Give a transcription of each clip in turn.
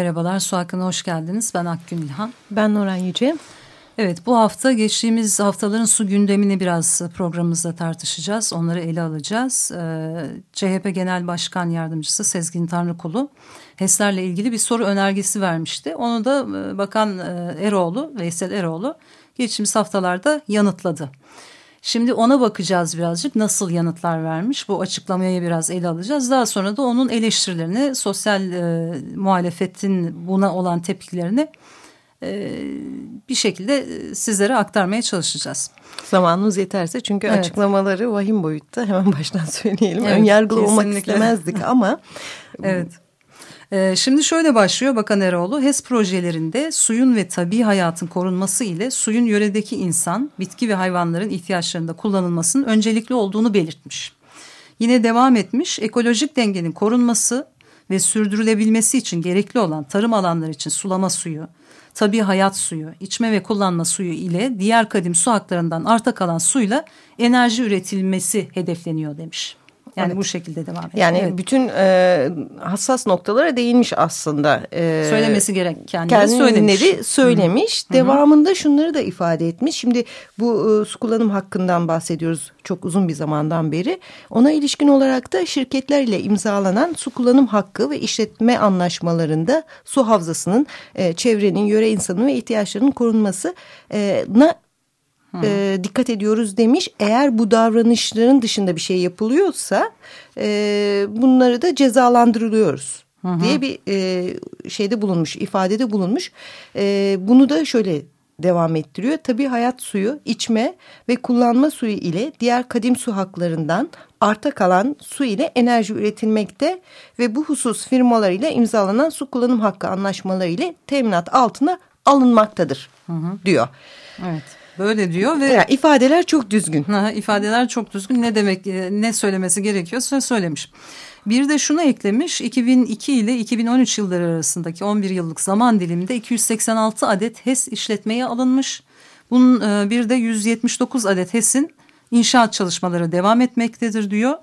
Merhabalar, Su Hakkı'na hoş geldiniz. Ben Akgün İlhan. Ben Nuran Yüce. Evet, bu hafta geçtiğimiz haftaların su gündemini biraz programımızda tartışacağız. Onları ele alacağız. Ee, CHP Genel Başkan Yardımcısı Sezgin Tanrıkulu HES'lerle ilgili bir soru önergesi vermişti. Onu da e, Bakan e, Eroğlu, Veysel Eroğlu geçtiğimiz haftalarda yanıtladı. Şimdi ona bakacağız birazcık nasıl yanıtlar vermiş bu açıklamayı biraz ele alacağız. Daha sonra da onun eleştirilerini sosyal e, muhalefetin buna olan tepkilerini e, bir şekilde e, sizlere aktarmaya çalışacağız. Zamanımız yeterse çünkü evet. açıklamaları vahim boyutta hemen baştan söyleyelim. Evet, Ön yargılı olmak istemezdik ama. evet. Ee, şimdi şöyle başlıyor Bakan Eroğlu. HES projelerinde suyun ve tabi hayatın korunması ile suyun yöredeki insan, bitki ve hayvanların ihtiyaçlarında kullanılmasının öncelikli olduğunu belirtmiş. Yine devam etmiş ekolojik dengenin korunması ve sürdürülebilmesi için gerekli olan tarım alanları için sulama suyu, tabi hayat suyu, içme ve kullanma suyu ile diğer kadim su haklarından arta kalan suyla enerji üretilmesi hedefleniyor demiş. Yani evet. bu şekilde devam ediyor. Yani evet. bütün e, hassas noktalara değinmiş aslında. E, Söylemesi gereken söylemiş. söylemiş. Hı -hı. Devamında şunları da ifade etmiş. Şimdi bu e, su kullanım hakkından bahsediyoruz çok uzun bir zamandan beri. Ona ilişkin olarak da şirketlerle imzalanan su kullanım hakkı ve işletme anlaşmalarında su havzasının, e, çevrenin, yöre insanının ve ihtiyaçlarının korunmasına e, dikkat ediyoruz demiş. Eğer bu davranışların dışında bir şey yapılıyorsa e, bunları da cezalandırılıyoruz. Hı diye bir e, şeyde bulunmuş, ifadede bulunmuş. E, bunu da şöyle devam ettiriyor. Tabii hayat suyu, içme ve kullanma suyu ile diğer kadim su haklarından arta kalan su ile enerji üretilmekte ve bu husus firmalar ile imzalanan su kullanım hakkı anlaşmaları ile teminat altına alınmaktadır hı hı. diyor. Evet. Böyle diyor ve yani ifadeler çok düzgün. Ha, ifadeler çok düzgün. Ne demek e, ne söylemesi gerekiyorsa söylemiş. Bir de şunu eklemiş 2002 ile 2013 yılları arasındaki 11 yıllık zaman diliminde 286 adet HES işletmeye alınmış. Bunun e, bir de 179 adet HES'in inşaat çalışmaları devam etmektedir diyor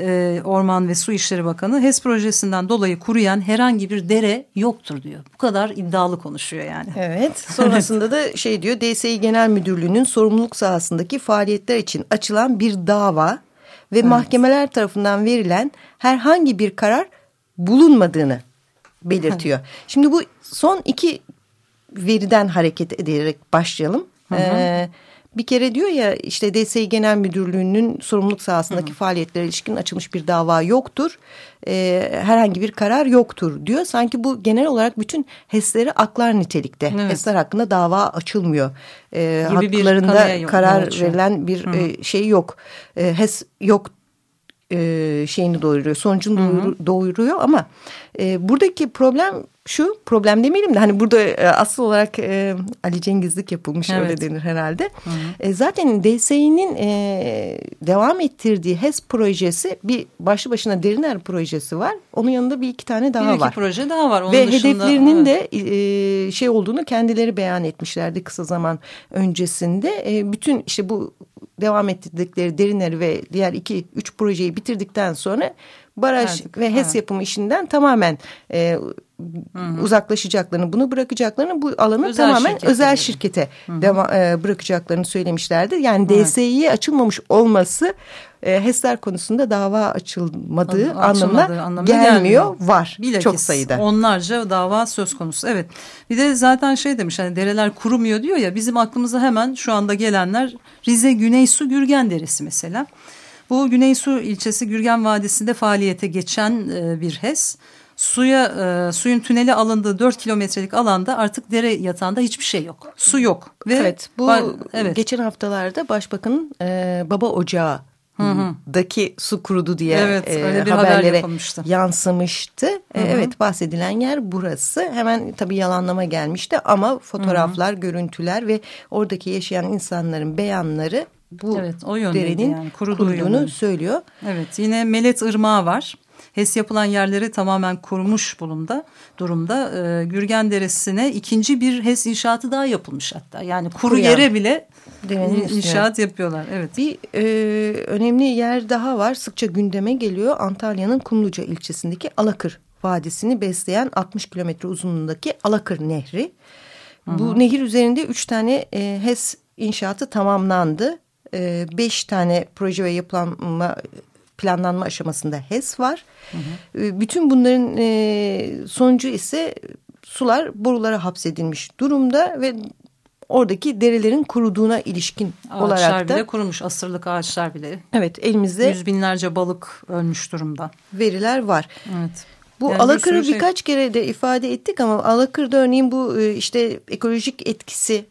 e, Orman ve Su İşleri Bakanı HES projesinden dolayı kuruyan herhangi bir dere yoktur diyor. Bu kadar iddialı konuşuyor yani. Evet sonrasında da şey diyor DSİ Genel Müdürlüğü'nün sorumluluk sahasındaki faaliyetler için açılan bir dava ve evet. mahkemeler tarafından verilen herhangi bir karar bulunmadığını belirtiyor. Şimdi bu son iki veriden hareket ederek başlayalım. Hı hı. Ee, bir kere diyor ya işte DSİ Genel Müdürlüğü'nün sorumluluk sahasındaki Hı. faaliyetlere ilişkin açılmış bir dava yoktur. E, herhangi bir karar yoktur diyor. Sanki bu genel olarak bütün HES'leri aklar nitelikte. Evet. HES'ler hakkında dava açılmıyor. E, haklarında yok, karar yok. verilen bir e, şey yok. E, HES yok e, şeyini doğuruyor, sonucunu Hı doğuruyor ama e, buradaki problem şu problem demeyelim de hani burada e, asıl olarak e, Ali Cengizlik yapılmış evet. öyle denir herhalde. Hı hı. E, zaten DSİ'nin e, devam ettirdiği HES projesi bir başlı başına Deriner projesi var. Onun yanında bir iki tane daha bir var. Bir proje daha var. Onun Ve dışında, hedeflerinin evet. de e, şey olduğunu kendileri beyan etmişlerdi kısa zaman öncesinde. E, bütün işte bu devam ettirdikleri Deriner ve diğer iki üç projeyi bitirdikten sonra baraj Artık, ve HES evet. yapımı işinden tamamen e, Hı-hı. uzaklaşacaklarını, bunu bırakacaklarını, bu alanı özel tamamen şirkete özel şirkete deva, e, bırakacaklarını söylemişlerdi. Yani DSİ'ye açılmamış olması e, HES'ler konusunda dava açılmadığı Adı, anlamına, anlamına gelmiyor, gelmiyor. var Bilakis, çok sayıda. Onlarca dava söz konusu evet. Bir de zaten şey demiş hani dereler kurumuyor diyor ya bizim aklımıza hemen şu anda gelenler Rize Güneysu Gürgen Deresi mesela. Bu Güneysu ilçesi Gürgen Vadisi'nde faaliyete geçen e, bir HES suya e, suyun tüneli alındığı 4 kilometrelik alanda artık dere yatağında hiçbir şey yok. Su yok. Ve evet bu evet. geçen haftalarda başbakanın e, baba ocağı daki su kurudu diye evet, e, bir haberlere haber yansımıştı. E, evet bahsedilen yer burası. Hemen tabii yalanlama gelmişti ama fotoğraflar, hı hı. görüntüler ve oradaki yaşayan insanların beyanları bu evet, o derenin yani, kuruduğunu yönünde. söylüyor. Evet yine Melet Irmağı var. HES yapılan yerleri tamamen kurumuş bulumda durumda. E, Gürgen Deresi'ne ikinci bir HES inşaatı daha yapılmış hatta. Yani kuru Kuruyan. yere bile inşaat yapıyorlar. Evet. Bir e, önemli yer daha var. Sıkça gündeme geliyor. Antalya'nın Kumluca ilçesindeki Alakır Vadisi'ni besleyen 60 kilometre uzunluğundaki Alakır Nehri. Hı -hı. Bu nehir üzerinde üç tane e, HES inşaatı tamamlandı. E, beş tane proje ve yapılanma planlanma aşamasında HES var. Hı hı. Bütün bunların e, sonucu ise sular borulara hapsedilmiş durumda ve oradaki derelerin kuruduğuna ilişkin ağaçlar olarak da. Ağaçlar bile kurumuş asırlık ağaçlar bile. Evet elimizde. Yüz binlerce balık ölmüş durumda. Veriler var. Evet. Bu yani Alakır'ı bir şey... birkaç kere de ifade ettik ama Alakır'da örneğin bu işte ekolojik etkisi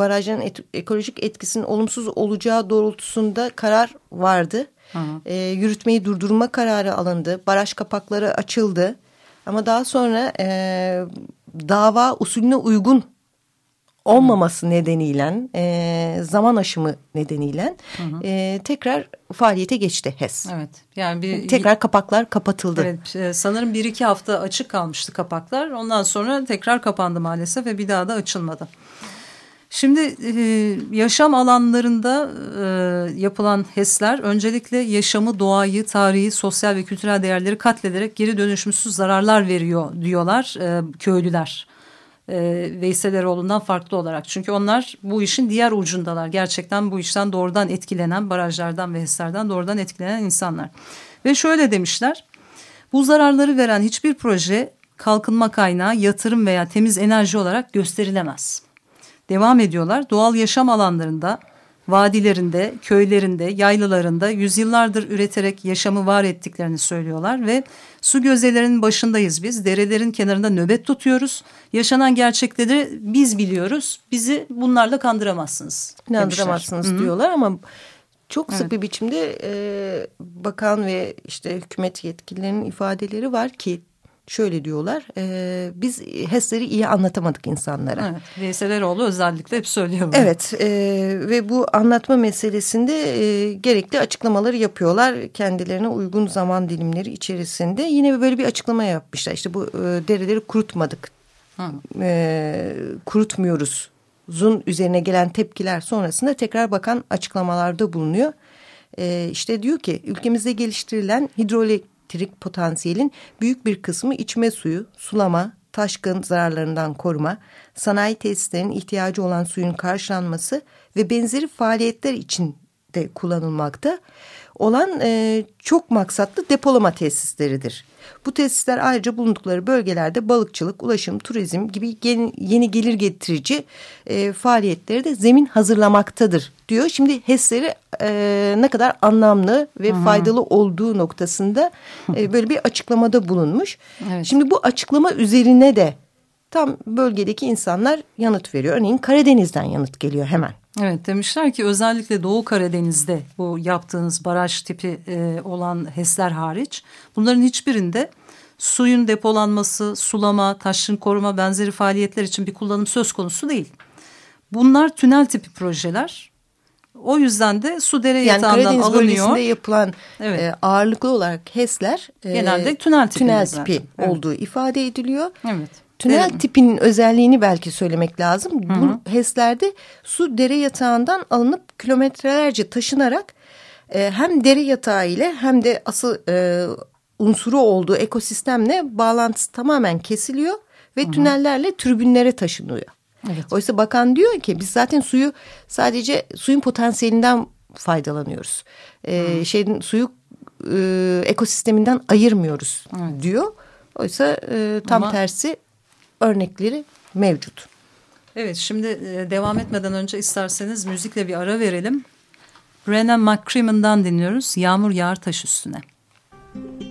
barajın et, ekolojik etkisinin olumsuz olacağı doğrultusunda karar vardı. E, yürütmeyi durdurma kararı alındı. Baraj kapakları açıldı. Ama daha sonra e, dava usulüne uygun olmaması hı. nedeniyle e, zaman aşımı nedeniyle hı hı. E, tekrar faaliyete geçti HES. Evet. Yani bir tekrar kapaklar kapatıldı. Evet. E, sanırım bir iki hafta açık kalmıştı kapaklar. Ondan sonra tekrar kapandı maalesef ve bir daha da açılmadı. Şimdi e, yaşam alanlarında e, yapılan HES'ler öncelikle yaşamı, doğayı, tarihi, sosyal ve kültürel değerleri katlederek geri dönüşümsüz zararlar veriyor diyorlar e, köylüler. E, Veysel Eroğlu'ndan farklı olarak. Çünkü onlar bu işin diğer ucundalar. Gerçekten bu işten doğrudan etkilenen, barajlardan ve HES'lerden doğrudan etkilenen insanlar. Ve şöyle demişler, bu zararları veren hiçbir proje kalkınma kaynağı, yatırım veya temiz enerji olarak gösterilemez devam ediyorlar. Doğal yaşam alanlarında, vadilerinde, köylerinde, yaylalarında yüzyıllardır üreterek yaşamı var ettiklerini söylüyorlar ve su gözelerinin başındayız biz. Derelerin kenarında nöbet tutuyoruz. Yaşanan gerçekleri biz biliyoruz. Bizi bunlarla kandıramazsınız. Kandıramazsınız diyorlar ama çok sık evet. bir biçimde e, bakan ve işte hükümet yetkililerinin ifadeleri var ki şöyle diyorlar. E, biz HES'leri iyi anlatamadık insanlara. Evet, Veysel Eroğlu özellikle hep söylüyor bunu. Evet e, ve bu anlatma meselesinde e, gerekli açıklamaları yapıyorlar. Kendilerine uygun zaman dilimleri içerisinde. Yine böyle bir açıklama yapmışlar. İşte bu e, dereleri kurutmadık. E, kurutmuyoruz. Zun üzerine gelen tepkiler sonrasında tekrar bakan açıklamalarda bulunuyor. E, işte diyor ki ülkemizde geliştirilen hidrolik elektrik potansiyelin büyük bir kısmı içme suyu, sulama, taşkın zararlarından koruma, sanayi tesislerinin ihtiyacı olan suyun karşılanması ve benzeri faaliyetler için de kullanılmakta olan e, çok maksatlı depolama tesisleridir. Bu tesisler ayrıca bulundukları bölgelerde balıkçılık, ulaşım, turizm gibi yeni, yeni gelir getirici e, faaliyetleri de zemin hazırlamaktadır diyor. Şimdi HES'leri e, ne kadar anlamlı ve Hı faydalı olduğu noktasında e, böyle bir açıklamada bulunmuş. Evet. Şimdi bu açıklama üzerine de tam bölgedeki insanlar yanıt veriyor. Örneğin Karadeniz'den yanıt geliyor hemen. Evet demişler ki özellikle Doğu Karadeniz'de bu yaptığınız baraj tipi e, olan HES'ler hariç bunların hiçbirinde suyun depolanması, sulama, taşın koruma benzeri faaliyetler için bir kullanım söz konusu değil. Bunlar tünel tipi projeler. O yüzden de su dere yatağından yani Karadeniz alınıyor. bölgesinde yapılan evet. e, ağırlıklı olarak HES'ler e, genelde tünel tipi, tünel tipi olduğu evet. ifade ediliyor. Evet. Tünel Derim. tipinin özelliğini belki söylemek lazım. Hı hı. Bu HES'lerde su dere yatağından alınıp kilometrelerce taşınarak e, hem dere yatağı ile hem de asıl e, unsuru olduğu ekosistemle bağlantısı tamamen kesiliyor ve hı hı. tünellerle tribünlere taşınıyor. Evet. Oysa bakan diyor ki biz zaten suyu sadece suyun potansiyelinden faydalanıyoruz. Ee, şeyin suyu e, ekosisteminden ayırmıyoruz evet. diyor. Oysa e, tam Ama... tersi örnekleri mevcut. Evet şimdi e, devam etmeden önce isterseniz müzikle bir ara verelim. Brennan McCrimmon'dan dinliyoruz. Yağmur yağar taş üstüne. Müzik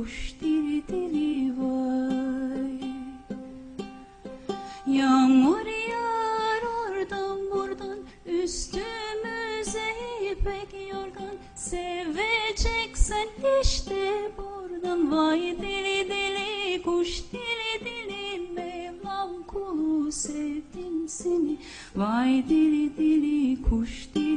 kuş deli deli vay Yağmur yağar oradan buradan. Üstümüze ipek yorgan. Seveceksen işte buradan. Vay deli deli kuş deli deli Mevlam kulu sevdim seni. Vay deli deli kuş deli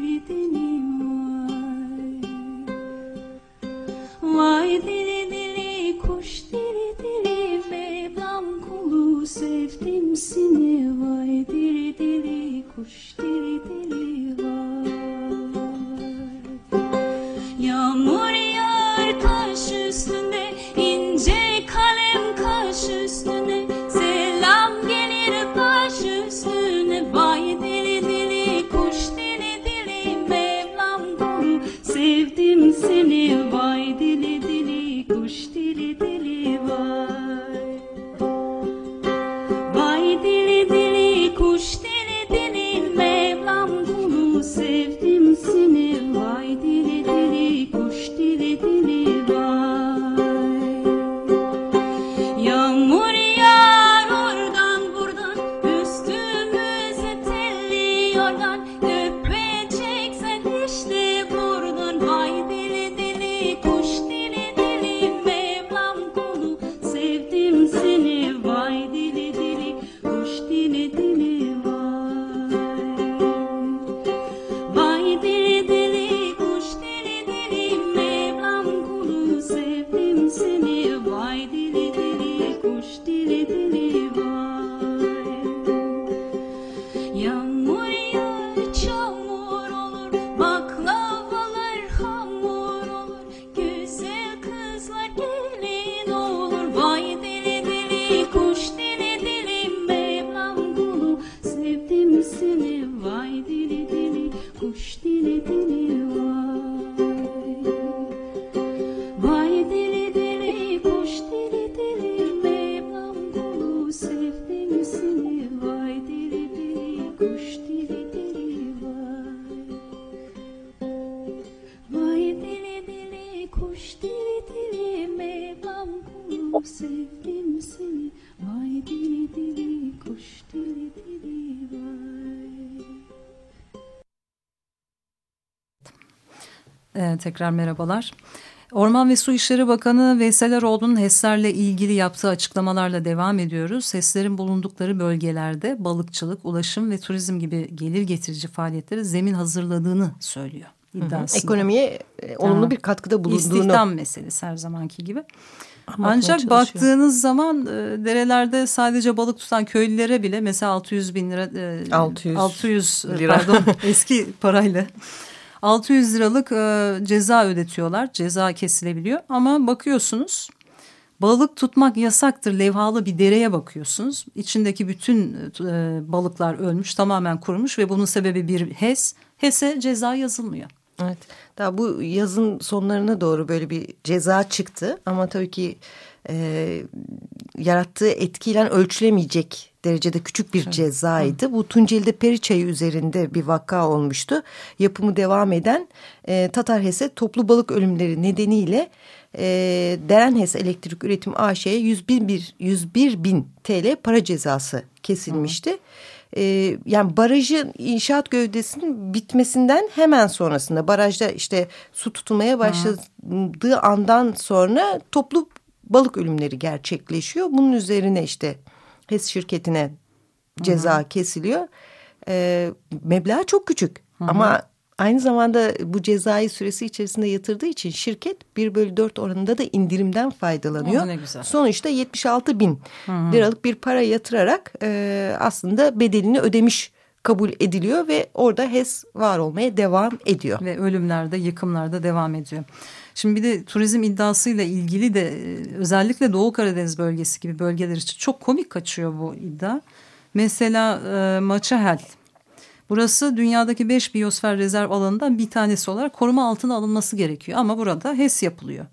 deli deli kuş deli deli Mevlam kulu sevdim seni. Vay deli deli kuş deli vay Ee, tekrar merhabalar. Orman ve Su İşleri Bakanı Veysel Eroğlu'nun HES'lerle ilgili yaptığı açıklamalarla devam ediyoruz. HES'lerin bulundukları bölgelerde balıkçılık, ulaşım ve turizm gibi gelir getirici faaliyetlere zemin hazırladığını söylüyor iddiasında. Ekonomiye e, olumlu Ha. bir katkıda bulunduğunu. İstihdam meselesi her zamanki gibi. Anlatmaya Ancak baktığınız zaman e, derelerde sadece balık tutan köylülere bile mesela 600 bin lira e, 600 600 e, lira. pardon eski parayla 600 liralık e, ceza ödetiyorlar. Ceza kesilebiliyor ama bakıyorsunuz balık tutmak yasaktır levhalı bir dereye bakıyorsunuz. İçindeki bütün e, balıklar ölmüş tamamen kurumuş ve bunun sebebi bir HES. HES'e ceza yazılmıyor. Evet. Daha bu yazın sonlarına doğru böyle bir ceza çıktı ama tabii ki e, yarattığı etkiyle ölçülemeyecek derecede küçük bir cezaydı. Bu Tunceli'de Periçayı üzerinde bir vaka olmuştu. Yapımı devam eden e, Tatar HES'e toplu balık ölümleri nedeniyle e, Deren HES Elektrik Üretim AŞ'ye 101, bir- 101 bin TL para cezası kesilmişti. E, yani barajın inşaat gövdesinin bitmesinden hemen sonrasında barajda işte su tutulmaya başladığı andan sonra toplu balık ölümleri gerçekleşiyor. Bunun üzerine işte HES şirketine ceza kesiliyor. E, meblağ çok küçük ama aynı zamanda bu cezai süresi içerisinde yatırdığı için şirket 1 bölü 4 oranında da indirimden faydalanıyor. Oh, ne güzel. Sonuçta 76 bin liralık bir para yatırarak e, aslında bedelini ödemiş kabul ediliyor ve orada HES var olmaya devam ediyor. ve ölümlerde, yıkımlarda devam ediyor. Şimdi bir de turizm iddiasıyla ilgili de e, özellikle Doğu Karadeniz bölgesi gibi bölgeler için çok komik kaçıyor bu iddia. Mesela e, Maçahel Burası dünyadaki 5 biyosfer rezerv alanından bir tanesi olarak koruma altına alınması gerekiyor. Ama burada HES yapılıyor.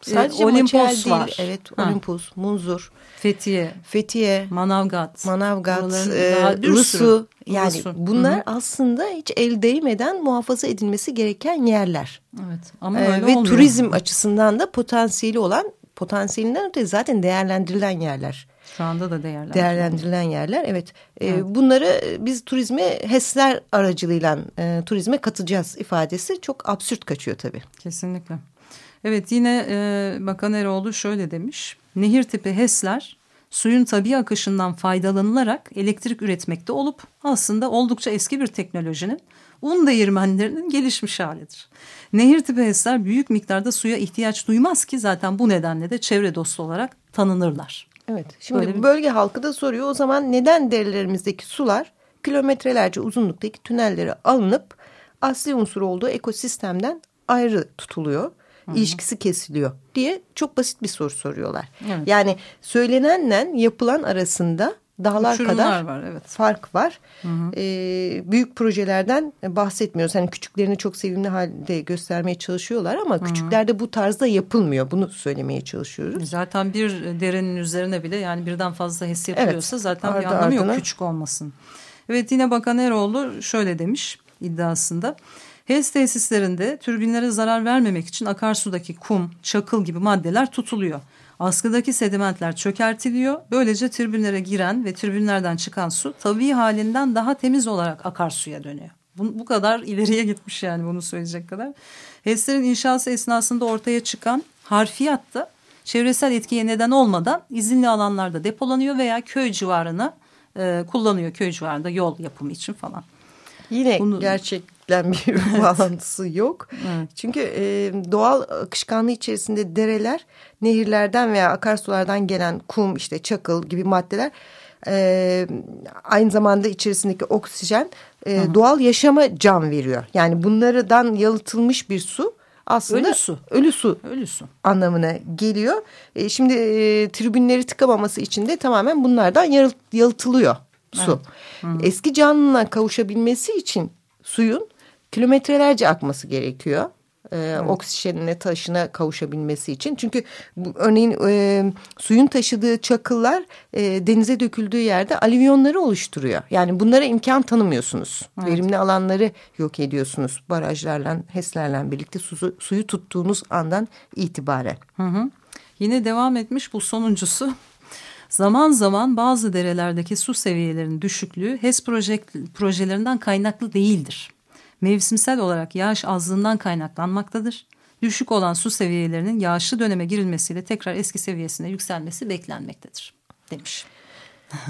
Sadece Ee, Olimpos Olimpos değil. var. Evet Ha. Olimpos, Munzur, Fethiye, Fethiye, Manavgat. Manavgat, e, Rusu. Yani Rusu. bunlar Hı hı. aslında hiç el değmeden muhafaza edilmesi gereken yerler. Evet ama Ee, öyle ve olmuyor. turizm açısından da potansiyeli olan potansiyelinden öte zaten değerlendirilen yerler. Şu anda da değerlendiriyor. Değerlendirilen yerler evet. Ee, Evet. bunları biz turizme HES'ler aracılığıyla e, turizme katacağız ifadesi çok absürt kaçıyor tabii. Kesinlikle. Evet yine e, Bakan Eroğlu şöyle demiş. Nehir tipi HES'ler suyun tabi akışından faydalanılarak elektrik üretmekte olup aslında oldukça eski bir teknolojinin un değirmenlerinin gelişmiş halidir. Nehir tipi HES'ler büyük miktarda suya ihtiyaç duymaz ki zaten bu nedenle de çevre dostu olarak tanınırlar. Evet. Şimdi Böyle bir- bölge halkı da soruyor o zaman neden derilerimizdeki sular kilometrelerce uzunluktaki tünellere alınıp asli unsur olduğu ekosistemden ayrı tutuluyor? İlişkisi kesiliyor diye çok basit bir soru soruyorlar. Evet. Yani söylenenle yapılan arasında dağlar Uçurumlar kadar var evet. fark var. Ee, büyük projelerden bahsetmiyoruz. Hani küçüklerini çok sevimli halde göstermeye çalışıyorlar ama küçüklerde bu tarzda yapılmıyor. Bunu söylemeye çalışıyoruz. Zaten bir derenin üzerine bile yani birden fazla HES yapılıyorsa Evet, zaten bir ardı anlamı yok ardına. küçük olmasın. Evet yine Bakan Eroğlu şöyle demiş iddiasında. HES tesislerinde türbinlere zarar vermemek için akarsudaki kum, çakıl gibi maddeler tutuluyor. Askıdaki sedimentler çökertiliyor. Böylece tribünlere giren ve tribünlerden çıkan su tabii halinden daha temiz olarak akarsuya dönüyor. Bu, bu kadar ileriye gitmiş yani bunu söyleyecek kadar. HES'lerin inşası esnasında ortaya çıkan harfiyat da çevresel etkiye neden olmadan izinli alanlarda depolanıyor veya köy civarına e, kullanıyor. Köy civarında yol yapımı için falan. Yine Bunu- gerçekten bir bağlantısı yok. Evet. Çünkü e, doğal akışkanlığı içerisinde dereler, nehirlerden veya akarsulardan gelen kum, işte çakıl gibi maddeler e, aynı zamanda içerisindeki oksijen e, doğal yaşama can veriyor. Yani bunlardan yalıtılmış bir su aslında Ölü su. ölü su Ölü su. anlamına geliyor. E, şimdi e, tribünleri tıkamaması için de tamamen bunlardan yalıt, yalıtılıyor su. Eski canlına kavuşabilmesi için suyun kilometrelerce akması gerekiyor. E, Oksijenine taşına kavuşabilmesi için. Çünkü bu, örneğin e, suyun taşıdığı çakıllar e, denize döküldüğü yerde alüvyonları oluşturuyor. Yani bunlara imkan tanımıyorsunuz. Verimli alanları yok ediyorsunuz. Barajlarla, HES'lerle birlikte su, suyu tuttuğunuz andan itibaren. Hı hı. Yine devam etmiş bu sonuncusu. Zaman zaman bazı derelerdeki su seviyelerinin düşüklüğü HES proje, projelerinden kaynaklı değildir. Mevsimsel olarak yağış azlığından kaynaklanmaktadır. Düşük olan su seviyelerinin yağışlı döneme girilmesiyle tekrar eski seviyesine yükselmesi beklenmektedir demiş.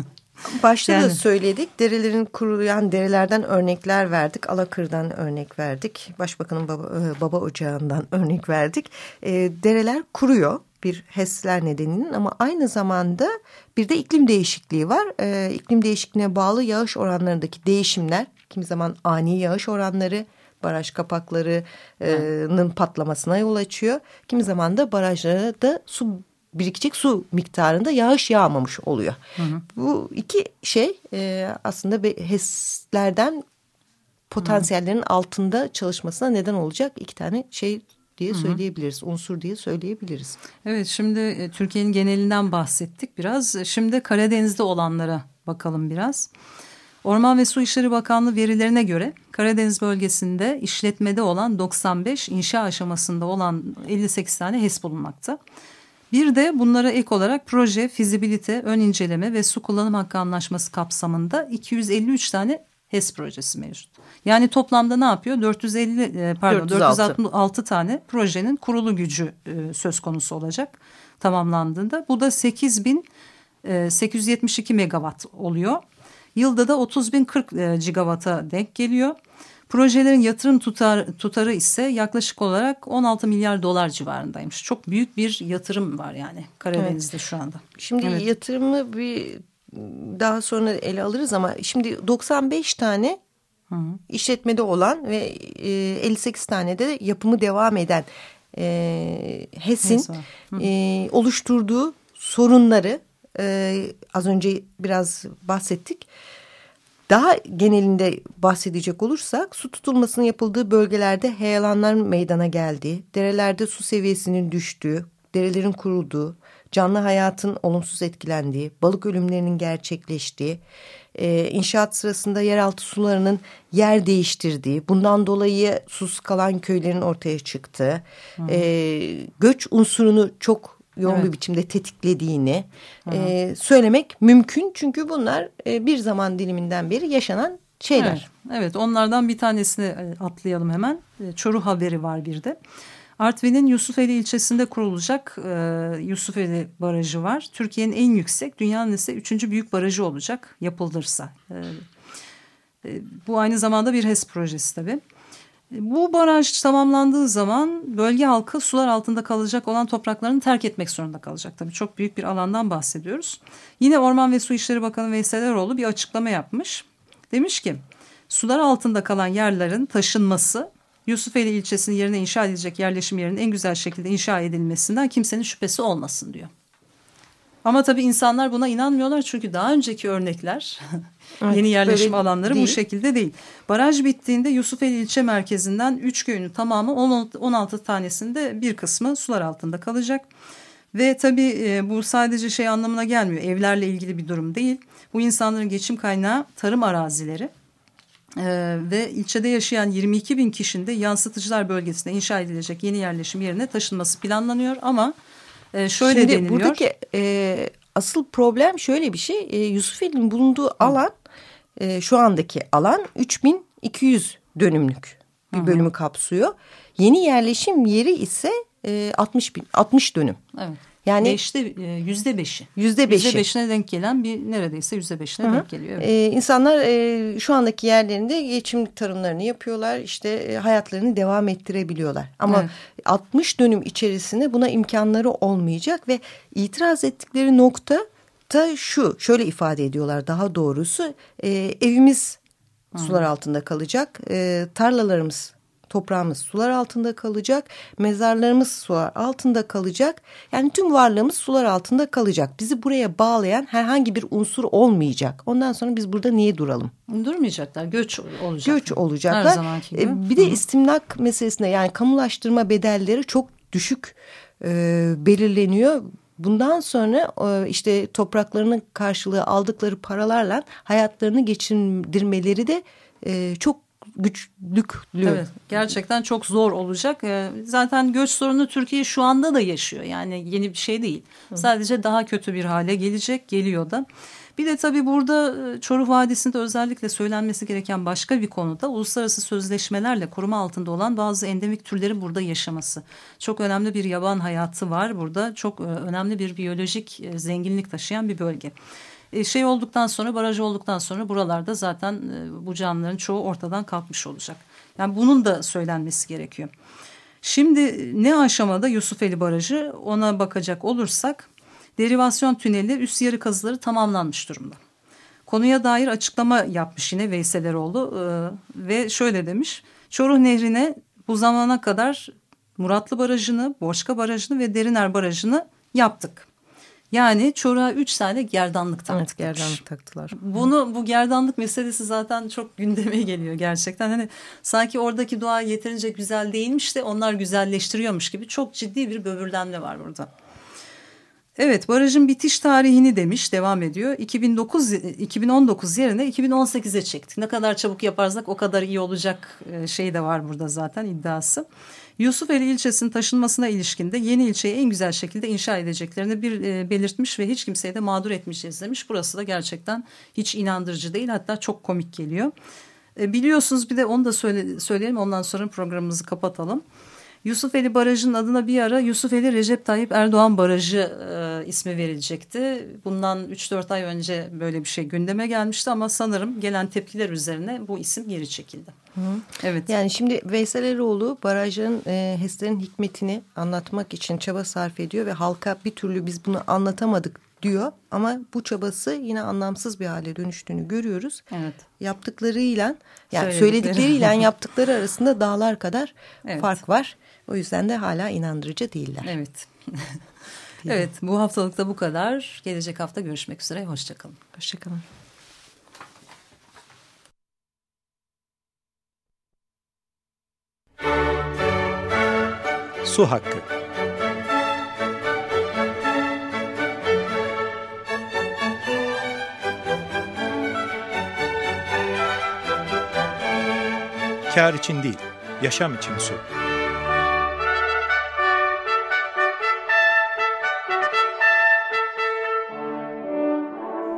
Başta da Yani. söyledik derelerin kuruyan derelerden örnekler verdik. Alakır'dan örnek verdik. Başbakanın baba, e, baba ocağından örnek verdik. E, dereler kuruyor bir HES'ler nedeniyle ama aynı zamanda bir de iklim değişikliği var. E, iklim değişikliğine bağlı yağış oranlarındaki değişimler kimi zaman ani yağış oranları baraj kapaklarının patlamasına yol açıyor. Kimi zaman da barajlara da su birikecek su miktarında yağış yağmamış oluyor. Bu iki şey e, aslında HES'lerden potansiyellerin altında çalışmasına neden olacak iki tane şey diye söyleyebiliriz. Unsur diye söyleyebiliriz. Evet şimdi e, Türkiye'nin genelinden bahsettik biraz. Şimdi Karadeniz'de olanlara bakalım biraz. Orman ve Su İşleri Bakanlığı verilerine göre Karadeniz bölgesinde işletmede olan 95, inşa aşamasında olan 58 tane HES bulunmakta. Bir de bunlara ek olarak proje, fizibilite, ön inceleme ve su kullanım hakkı anlaşması kapsamında 253 tane HES projesi mevcut. Yani toplamda ne yapıyor? 450 e, pardon 406. 466 tane projenin kurulu gücü e, söz konusu olacak tamamlandığında. Bu da 8000 e, 872 megawatt oluyor. Yılda da 30.040 e, gigawata denk geliyor. Projelerin yatırım tutar, tutarı ise yaklaşık olarak 16 milyar dolar civarındaymış. Çok büyük bir yatırım var yani Karadeniz'de şu anda. Şimdi Evet. yatırımı bir daha sonra ele alırız ama şimdi 95 tane işletmede olan ve e, 58 tane de yapımı devam eden e, HES'in HES var. e, oluşturduğu sorunları e, az önce biraz bahsettik. daha genelinde bahsedecek olursak su tutulmasının yapıldığı bölgelerde heyelanların meydana geldiği, derelerde su seviyesinin düştüğü, derelerin kuruduğu, canlı hayatın olumsuz etkilendiği, balık ölümlerinin gerçekleştiği, e, inşaat sırasında yeraltı sularının yer değiştirdiği, bundan dolayı sus kalan köylerin ortaya çıktığı, e, göç unsurunu çok yoğun Evet. bir biçimde tetiklediğini e, söylemek mümkün. Çünkü bunlar e, bir zaman diliminden beri yaşanan şeyler. Evet, evet onlardan bir tanesini atlayalım hemen. Çoruh haberi var bir de. Artvin'in Yusufeli ilçesinde kurulacak e, Yusufeli Barajı var. Türkiye'nin en yüksek, dünyanın ise üçüncü büyük barajı olacak yapılırsa. E, e, bu aynı zamanda bir HES projesi tabii. Bu baraj tamamlandığı zaman bölge halkı sular altında kalacak olan topraklarını terk etmek zorunda kalacak. Tabii çok büyük bir alandan bahsediyoruz. Yine Orman ve Su İşleri Bakanı Veysel Eroğlu bir açıklama yapmış. Demiş ki sular altında kalan yerlerin taşınması Yusufeli ilçesinin yerine inşa edilecek yerleşim yerinin en güzel şekilde inşa edilmesinden kimsenin şüphesi olmasın diyor. Ama tabii insanlar buna inanmıyorlar çünkü daha önceki örnekler Evet, yeni yerleşim alanları bu değil. şekilde değil. Baraj bittiğinde Yusufeli ilçe merkezinden 3 köyün tamamı 16, 16 tanesinde bir kısmı sular altında kalacak. Ve tabii e, bu sadece şey anlamına gelmiyor. Evlerle ilgili bir durum değil. Bu insanların geçim kaynağı tarım arazileri. Ee, ve ilçede yaşayan 22 bin kişinin de yansıtıcılar bölgesine inşa edilecek yeni yerleşim yerine taşınması planlanıyor ama e, şöyle Şimdi deniliyor. buradaki e, asıl problem şöyle bir şey. E, Yusufeli'nin bulunduğu alan e, şu andaki alan 3200 dönümlük bir bölümü kapsıyor. Yeni yerleşim yeri ise e, 60 bin 60 dönüm. Evet. Yani Beşte, e, yüzde beşi. yüzde beşi. Yüzde beşine denk gelen bir neredeyse yüzde beşine Hı hı. denk geliyor. Evet. Ee, insanlar e, şu andaki yerlerinde geçim tarımlarını yapıyorlar. işte e, hayatlarını devam ettirebiliyorlar. Ama Evet. 60 dönüm içerisinde buna imkanları olmayacak ve itiraz ettikleri nokta da şu. Şöyle ifade ediyorlar daha doğrusu. e, evimiz sular altında kalacak. E, tarlalarımız toprağımız sular altında kalacak. Mezarlarımız sular altında kalacak. Yani tüm varlığımız sular altında kalacak. Bizi buraya bağlayan herhangi bir unsur olmayacak. Ondan sonra biz burada niye duralım? Durmayacaklar. Göç olacak. Göç olacaklar. Her zamanki gibi. E, bir de istimlak meselesinde yani kamulaştırma bedelleri çok düşük e, belirleniyor. Bundan sonra e, işte topraklarının karşılığı aldıkları paralarla hayatlarını geçindirmeleri de e, çok güçlüklü. Evet, gerçekten çok zor olacak. Ee, Zaten göç sorunu Türkiye şu anda da yaşıyor. Yani yeni bir şey değil. Sadece daha kötü bir hale gelecek, geliyor da. Bir de tabii burada e, Çoruh Vadisi'nde özellikle söylenmesi gereken başka bir konuda uluslararası sözleşmelerle koruma altında olan bazı endemik türlerin burada yaşaması. Çok önemli bir yaban hayatı var burada. Çok e, önemli bir biyolojik e, zenginlik taşıyan bir bölge. E, şey olduktan sonra baraj olduktan sonra buralarda zaten e, bu canlıların çoğu ortadan kalkmış olacak. Yani bunun da söylenmesi gerekiyor. Şimdi ne aşamada Yusufeli Barajı ona bakacak olursak derivasyon tüneli üst yarı kazıları tamamlanmış durumda. Konuya dair açıklama yapmış yine Veysel Eroğlu e, ve şöyle demiş. Çoruh Nehri'ne bu zamana kadar Muratlı Barajı'nı, Borçka Barajı'nı ve Deriner Barajı'nı yaptık. Yani Çoruh'a üç tane gerdanlık taktık. Evet gerdanlık taktılar. Bunu bu gerdanlık meselesi zaten çok gündeme geliyor gerçekten. Hani sanki oradaki doğa yeterince güzel değilmiş de onlar güzelleştiriyormuş gibi çok ciddi bir böbürlenme var burada. Evet barajın bitiş tarihini demiş devam ediyor. 2009 2019 yerine 2018'e çektik. Ne kadar çabuk yaparsak o kadar iyi olacak e, şey de var burada zaten iddiası. Yusufeli ilçesinin taşınmasına ilişkinde yeni ilçeyi en güzel şekilde inşa edeceklerini bir e, belirtmiş ve hiç kimseye de mağdur etmeyeceğiz demiş. Burası da gerçekten hiç inandırıcı değil hatta çok komik geliyor. E, biliyorsunuz bir de onu da söyle, söyleyelim ondan sonra programımızı kapatalım. Yusufeli Barajı'nın adına bir ara Yusufeli Recep Tayyip Erdoğan Barajı e, ismi verilecekti. Bundan 3-4 ay önce böyle bir şey gündeme gelmişti ama sanırım gelen tepkiler üzerine bu isim geri çekildi. Evet. Yani şimdi Veysel Eroğlu barajın e, HES'lerin hikmetini anlatmak için çaba sarf ediyor ve halka bir türlü biz bunu anlatamadık diyor. Ama bu çabası yine anlamsız bir hale dönüştüğünü görüyoruz. Evet. Yaptıklarıyla yani Söyledikleri. söyledikleriyle yaptıkları arasında dağlar kadar Evet. fark var. O yüzden de hala inandırıcı değiller. Evet. Evet bu haftalıkta bu kadar. Gelecek hafta görüşmek üzere. Hoşçakalın. Hoşçakalın. Su Hakkı Kar için değil, yaşam için su.